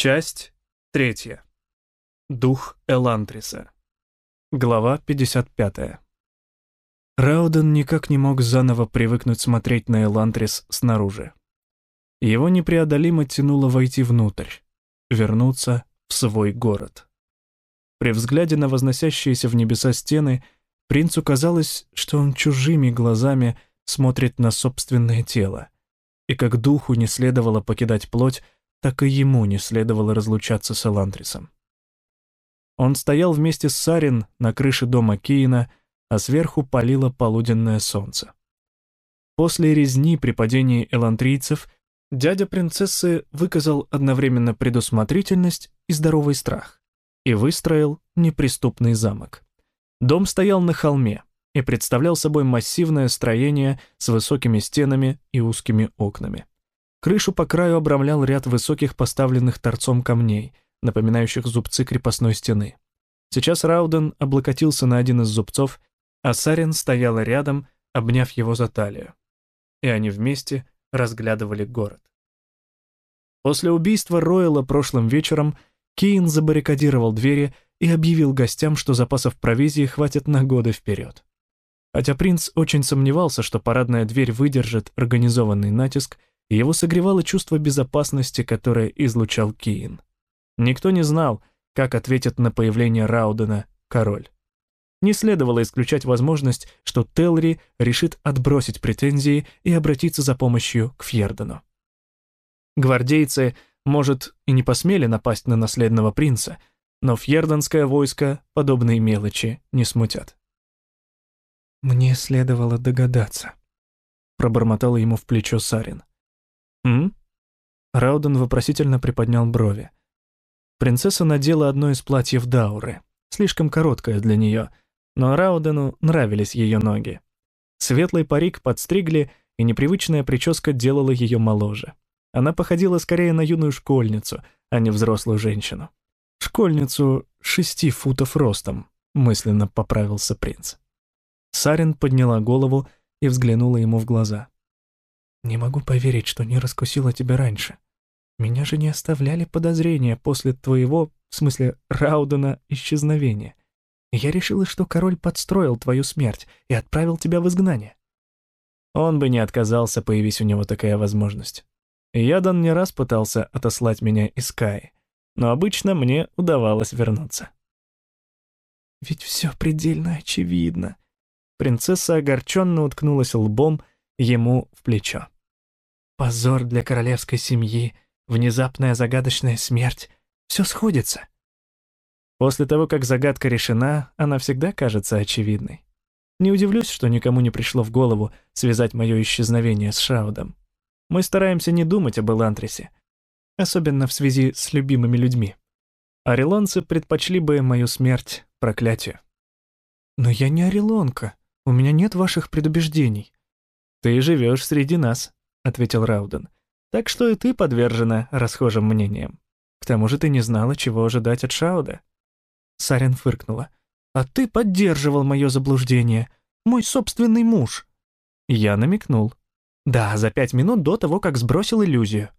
Часть третья. Дух Элантриса. Глава 55. Рауден никак не мог заново привыкнуть смотреть на Элантрис снаружи. Его непреодолимо тянуло войти внутрь, вернуться в свой город. При взгляде на возносящиеся в небеса стены принцу казалось, что он чужими глазами смотрит на собственное тело, и как духу не следовало покидать плоть, так и ему не следовало разлучаться с Элантрисом. Он стоял вместе с Сарин на крыше дома Киина, а сверху палило полуденное солнце. После резни при падении элантрийцев дядя принцессы выказал одновременно предусмотрительность и здоровый страх и выстроил неприступный замок. Дом стоял на холме и представлял собой массивное строение с высокими стенами и узкими окнами. Крышу по краю обрамлял ряд высоких поставленных торцом камней, напоминающих зубцы крепостной стены. Сейчас Рауден облокотился на один из зубцов, а Сарин стояла рядом, обняв его за талию. И они вместе разглядывали город. После убийства Ройла прошлым вечером Кейн забаррикадировал двери и объявил гостям, что запасов провизии хватит на годы вперед. Хотя принц очень сомневался, что парадная дверь выдержит организованный натиск, его согревало чувство безопасности, которое излучал Киин. Никто не знал, как ответит на появление Раудена король. Не следовало исключать возможность, что Телри решит отбросить претензии и обратиться за помощью к Фьердену. Гвардейцы, может, и не посмели напасть на наследного принца, но фьерденское войско подобные мелочи не смутят. «Мне следовало догадаться», — пробормотал ему в плечо Сарин. «М?» Рауден вопросительно приподнял брови. Принцесса надела одно из платьев Дауры, слишком короткое для нее, но Раудену нравились ее ноги. Светлый парик подстригли, и непривычная прическа делала ее моложе. Она походила скорее на юную школьницу, а не взрослую женщину. Школьницу шести футов ростом, мысленно поправился принц. Сарин подняла голову и взглянула ему в глаза. Не могу поверить, что не раскусила тебя раньше. Меня же не оставляли подозрения после твоего, в смысле, Раудена, исчезновения. Я решила, что король подстроил твою смерть и отправил тебя в изгнание. Он бы не отказался, появись у него такая возможность. Ядан не раз пытался отослать меня из Каи, но обычно мне удавалось вернуться. Ведь все предельно очевидно. Принцесса огорченно уткнулась лбом ему в плечо. Позор для королевской семьи, внезапная загадочная смерть — все сходится. После того, как загадка решена, она всегда кажется очевидной. Не удивлюсь, что никому не пришло в голову связать мое исчезновение с Шаудом. Мы стараемся не думать об Элантрисе, особенно в связи с любимыми людьми. Орелонцы предпочли бы мою смерть проклятию. Но я не орелонка, у меня нет ваших предубеждений. «Ты живешь среди нас», — ответил Рауден. «Так что и ты подвержена расхожим мнениям. К тому же ты не знала, чего ожидать от Шауда». Сарин фыркнула. «А ты поддерживал мое заблуждение. Мой собственный муж». Я намекнул. «Да, за пять минут до того, как сбросил иллюзию».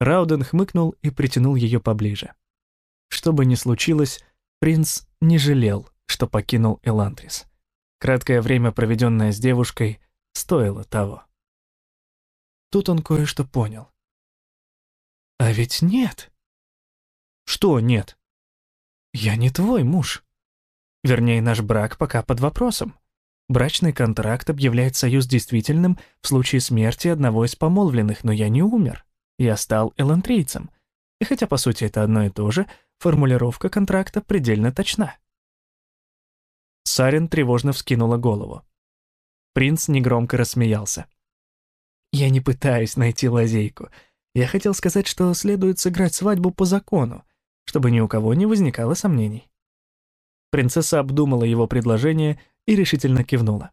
Рауден хмыкнул и притянул ее поближе. Что бы ни случилось, принц не жалел, что покинул Элантрис. Краткое время, проведенное с девушкой, стоило того. Тут он кое-что понял. А ведь нет. Что нет? Я не твой муж. Вернее, наш брак пока под вопросом. Брачный контракт объявляет союз действительным в случае смерти одного из помолвленных, но я не умер. Я стал элантрийцем. И хотя, по сути, это одно и то же, формулировка контракта предельно точна. Сарин тревожно вскинула голову. Принц негромко рассмеялся. «Я не пытаюсь найти лазейку. Я хотел сказать, что следует сыграть свадьбу по закону, чтобы ни у кого не возникало сомнений». Принцесса обдумала его предложение и решительно кивнула.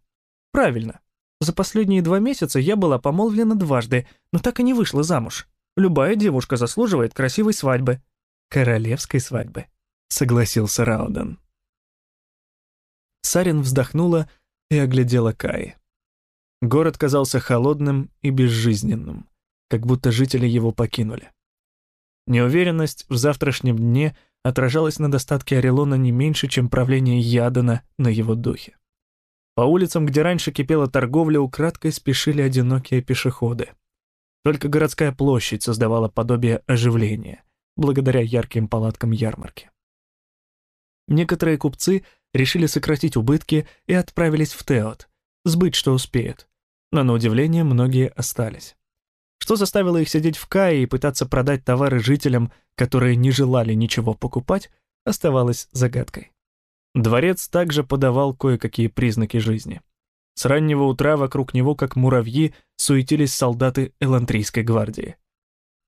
«Правильно. За последние два месяца я была помолвлена дважды, но так и не вышла замуж. Любая девушка заслуживает красивой свадьбы». «Королевской свадьбы», — согласился Рауден. Сарин вздохнула и оглядела Каи. Город казался холодным и безжизненным, как будто жители его покинули. Неуверенность в завтрашнем дне отражалась на достатке Орелона не меньше, чем правление Ядана на его духе. По улицам, где раньше кипела торговля, украдкой спешили одинокие пешеходы. Только городская площадь создавала подобие оживления, благодаря ярким палаткам ярмарки. Некоторые купцы решили сократить убытки и отправились в Теот, сбыть, что успеют. Но, на удивление, многие остались. Что заставило их сидеть в Кае и пытаться продать товары жителям, которые не желали ничего покупать, оставалось загадкой. Дворец также подавал кое-какие признаки жизни. С раннего утра вокруг него, как муравьи, суетились солдаты Элантрийской гвардии.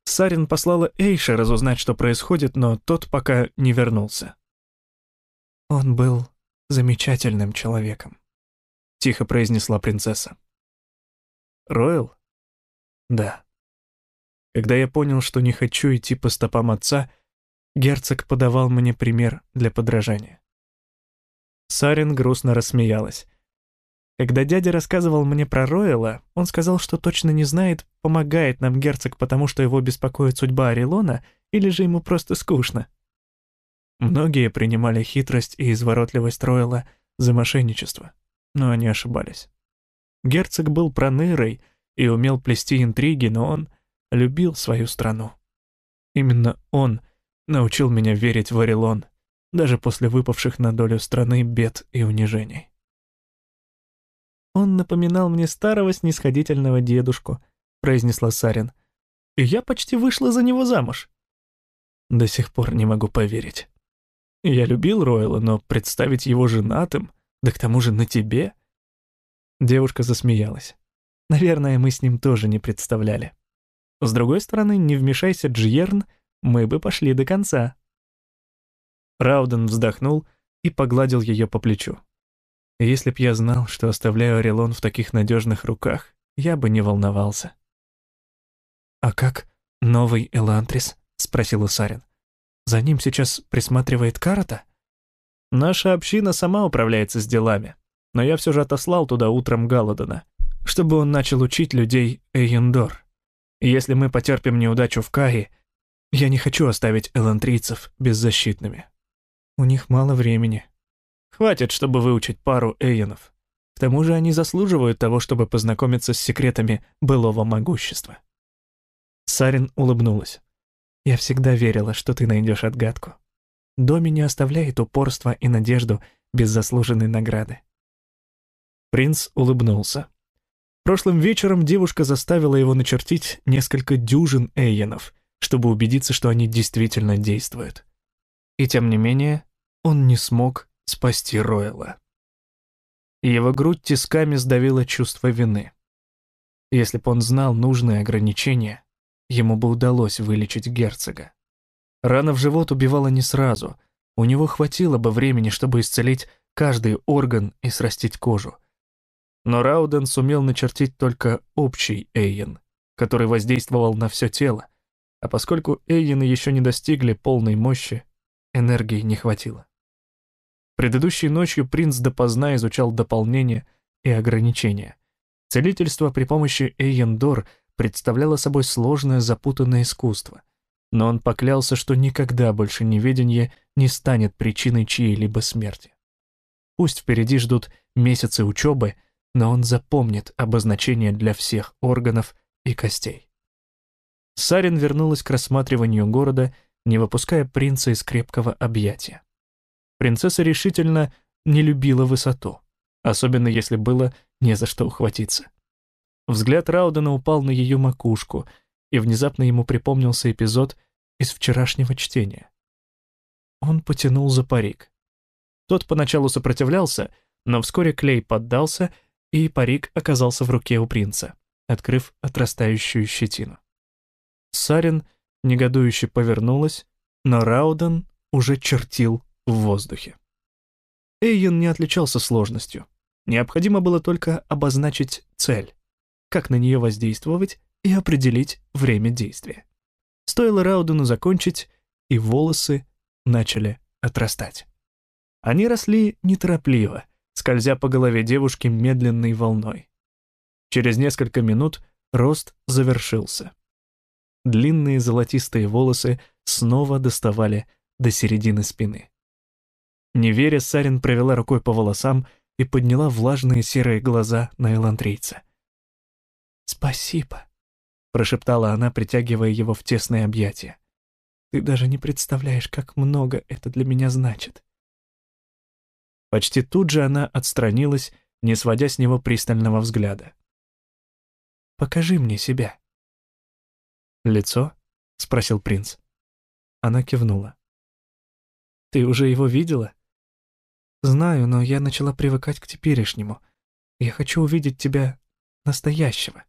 Сарин послала Эйша разузнать, что происходит, но тот пока не вернулся. «Он был замечательным человеком», — тихо произнесла принцесса. «Ройл?» «Да». Когда я понял, что не хочу идти по стопам отца, герцог подавал мне пример для подражания. Сарин грустно рассмеялась. Когда дядя рассказывал мне про Ройла, он сказал, что точно не знает, помогает нам герцог, потому что его беспокоит судьба Орелона, или же ему просто скучно. Многие принимали хитрость и изворотливость Ройла за мошенничество, но они ошибались. Герцог был пронырой и умел плести интриги, но он любил свою страну. Именно он научил меня верить в Орелон, даже после выпавших на долю страны бед и унижений. «Он напоминал мне старого снисходительного дедушку», — произнесла Сарин. «И я почти вышла за него замуж». До сих пор не могу поверить. Я любил Ройла, но представить его женатым, да к тому же на тебе...» Девушка засмеялась. «Наверное, мы с ним тоже не представляли. С другой стороны, не вмешайся, Джиерн, мы бы пошли до конца». Рауден вздохнул и погладил ее по плечу. «Если б я знал, что оставляю Орелон в таких надежных руках, я бы не волновался». «А как новый Элантрис?» — спросил Усарин. За ним сейчас присматривает Карата? Наша община сама управляется с делами, но я все же отослал туда утром Галадона, чтобы он начал учить людей Эйендор. Если мы потерпим неудачу в Кае, я не хочу оставить элантрийцев беззащитными. У них мало времени. Хватит, чтобы выучить пару Эйенов. К тому же они заслуживают того, чтобы познакомиться с секретами былого могущества. Сарин улыбнулась. Я всегда верила, что ты найдешь отгадку. Доми не оставляет упорства и надежду без заслуженной награды. Принц улыбнулся. Прошлым вечером девушка заставила его начертить несколько дюжин эйенов, чтобы убедиться, что они действительно действуют. И тем не менее, он не смог спасти Ройла. Его грудь тисками сдавило чувство вины. Если бы он знал нужные ограничения, ему бы удалось вылечить герцога. Рана в живот убивала не сразу, у него хватило бы времени, чтобы исцелить каждый орган и срастить кожу. Но Рауден сумел начертить только общий Эйен, который воздействовал на все тело, а поскольку Эйены еще не достигли полной мощи, энергии не хватило. Предыдущей ночью принц допоздна изучал дополнения и ограничения. Целительство при помощи Эйендор — представляло собой сложное запутанное искусство, но он поклялся, что никогда больше неведение не станет причиной чьей-либо смерти. Пусть впереди ждут месяцы учебы, но он запомнит обозначение для всех органов и костей. Сарин вернулась к рассматриванию города, не выпуская принца из крепкого объятия. Принцесса решительно не любила высоту, особенно если было не за что ухватиться. Взгляд Раудена упал на ее макушку, и внезапно ему припомнился эпизод из вчерашнего чтения. Он потянул за парик. Тот поначалу сопротивлялся, но вскоре клей поддался, и парик оказался в руке у принца, открыв отрастающую щетину. Сарин негодующе повернулась, но Рауден уже чертил в воздухе. Эйен не отличался сложностью. Необходимо было только обозначить цель как на нее воздействовать и определить время действия. Стоило Раудену закончить, и волосы начали отрастать. Они росли неторопливо, скользя по голове девушки медленной волной. Через несколько минут рост завершился. длинные золотистые волосы снова доставали до середины спины. Не веря, Сарин провела рукой по волосам и подняла влажные серые глаза на элантрийца. «Спасибо», — прошептала она, притягивая его в тесные объятия. «Ты даже не представляешь, как много это для меня значит». Почти тут же она отстранилась, не сводя с него пристального взгляда. «Покажи мне себя». «Лицо?» — спросил принц. Она кивнула. «Ты уже его видела?» «Знаю, но я начала привыкать к теперешнему. Я хочу увидеть тебя настоящего».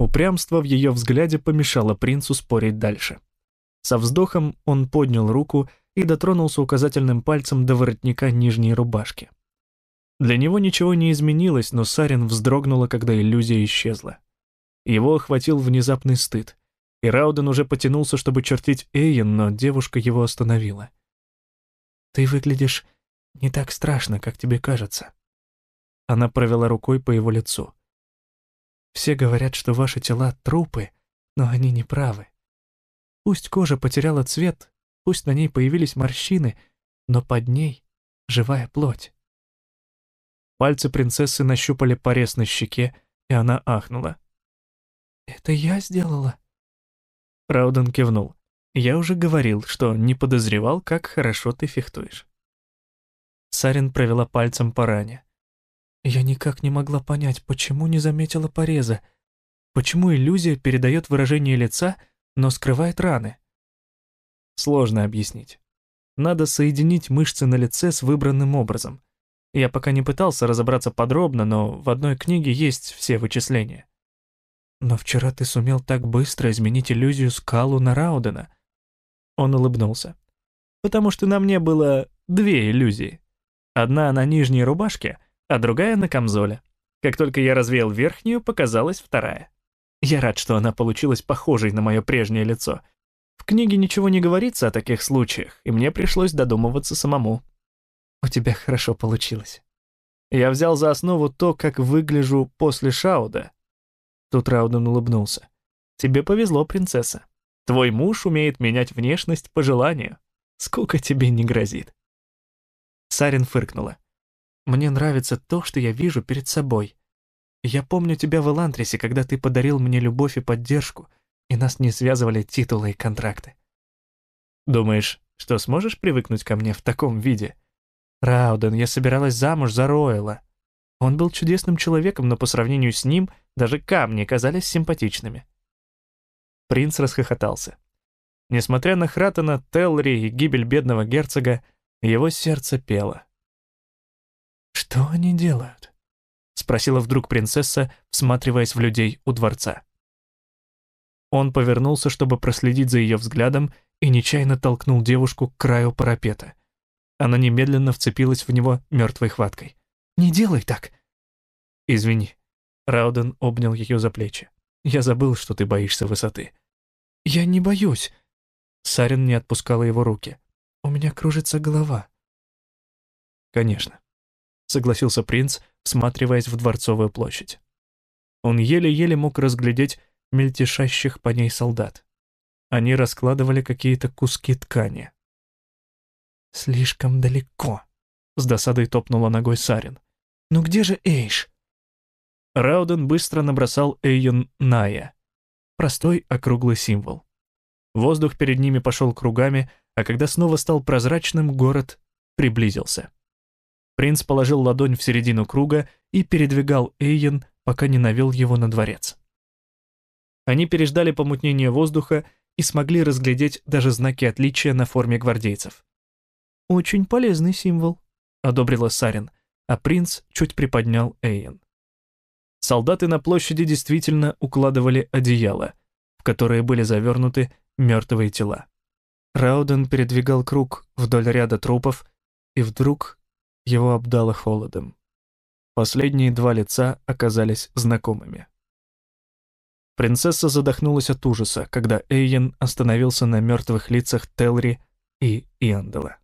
Упрямство в ее взгляде помешало принцу спорить дальше. Со вздохом он поднял руку и дотронулся указательным пальцем до воротника нижней рубашки. Для него ничего не изменилось, но Сарин вздрогнула, когда иллюзия исчезла. Его охватил внезапный стыд, и Рауден уже потянулся, чтобы чертить Эйен, но девушка его остановила. «Ты выглядишь не так страшно, как тебе кажется». Она провела рукой по его лицу. Все говорят, что ваши тела — трупы, но они не правы. Пусть кожа потеряла цвет, пусть на ней появились морщины, но под ней живая плоть. Пальцы принцессы нащупали порез на щеке, и она ахнула. «Это я сделала?» Рауден кивнул. «Я уже говорил, что не подозревал, как хорошо ты фехтуешь». Сарин провела пальцем по ране. Я никак не могла понять, почему не заметила пореза, почему иллюзия передает выражение лица, но скрывает раны. Сложно объяснить. Надо соединить мышцы на лице с выбранным образом. Я пока не пытался разобраться подробно, но в одной книге есть все вычисления. Но вчера ты сумел так быстро изменить иллюзию скалу на Раудена. Он улыбнулся. Потому что на мне было две иллюзии. Одна на нижней рубашке — а другая на камзоле. Как только я развеял верхнюю, показалась вторая. Я рад, что она получилась похожей на мое прежнее лицо. В книге ничего не говорится о таких случаях, и мне пришлось додумываться самому. У тебя хорошо получилось. Я взял за основу то, как выгляжу после Шауда. Тут Рауден улыбнулся. Тебе повезло, принцесса. Твой муж умеет менять внешность по желанию. Сколько тебе не грозит. Сарин фыркнула. Мне нравится то, что я вижу перед собой. Я помню тебя в Элантрисе, когда ты подарил мне любовь и поддержку, и нас не связывали титулы и контракты. Думаешь, что сможешь привыкнуть ко мне в таком виде? Рауден, я собиралась замуж за Ройла. Он был чудесным человеком, но по сравнению с ним даже камни казались симпатичными. Принц расхохотался. Несмотря на Хратена, Телри и гибель бедного герцога, его сердце пело. «Что они делают?» — спросила вдруг принцесса, всматриваясь в людей у дворца. Он повернулся, чтобы проследить за ее взглядом, и нечаянно толкнул девушку к краю парапета. Она немедленно вцепилась в него мертвой хваткой. «Не делай так!» «Извини». Рауден обнял ее за плечи. «Я забыл, что ты боишься высоты». «Я не боюсь». Сарин не отпускала его руки. «У меня кружится голова». «Конечно согласился принц, всматриваясь в Дворцовую площадь. Он еле-еле мог разглядеть мельтешащих по ней солдат. Они раскладывали какие-то куски ткани. «Слишком далеко», — с досадой топнула ногой Сарин. «Ну где же Эйш?» Рауден быстро набросал Эйон Ная. Простой округлый символ. Воздух перед ними пошел кругами, а когда снова стал прозрачным, город приблизился. Принц положил ладонь в середину круга и передвигал Эйен, пока не навел его на дворец. Они переждали помутнение воздуха и смогли разглядеть даже знаки отличия на форме гвардейцев. «Очень полезный символ», — одобрила Сарин, а принц чуть приподнял Эйен. Солдаты на площади действительно укладывали одеяла, в которые были завернуты мертвые тела. Рауден передвигал круг вдоль ряда трупов, и вдруг его обдало холодом. Последние два лица оказались знакомыми. Принцесса задохнулась от ужаса, когда Эйен остановился на мертвых лицах Телри и Иандела.